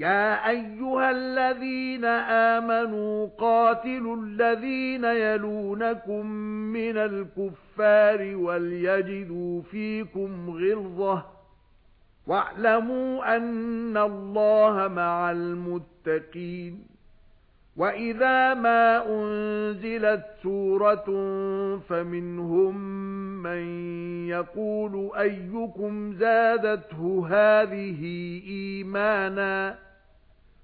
يا ايها الذين امنوا قاتلوا الذين يلونكم من الكفار وليجدوا فيكم غلظه واعلموا ان الله مع المتقين وَإِذَا مَا أُنْزِلَتْ سُورَةٌ فَمِنْهُمْ مَنْ يَقُولُ أَيُّكُمْ زَادَتْهُ هَذِهِ إِيمَانًا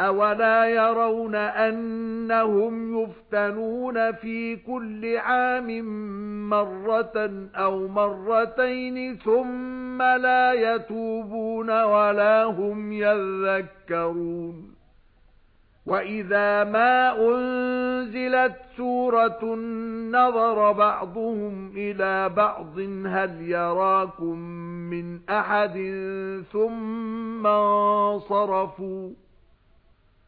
أَوَلَا يَرَوْنَ أَنَّهُمْ يُفْتَنُونَ فِي كُلِّ عَامٍ مَّرَّةً أَوْ مَرَّتَيْنِ ثُمَّ لَا يَتُوبُونَ وَلَا هُمْ يَذَّكَّرُونَ وَإِذَا مَا أُنْزِلَتْ سُورَةٌ نَظَرَ بَعْضُهُمْ إِلَى بَعْضٍ هَلْ يَرَاكُمْ مِنْ أَحَدٍ ثُمَّ انصَرَفُوا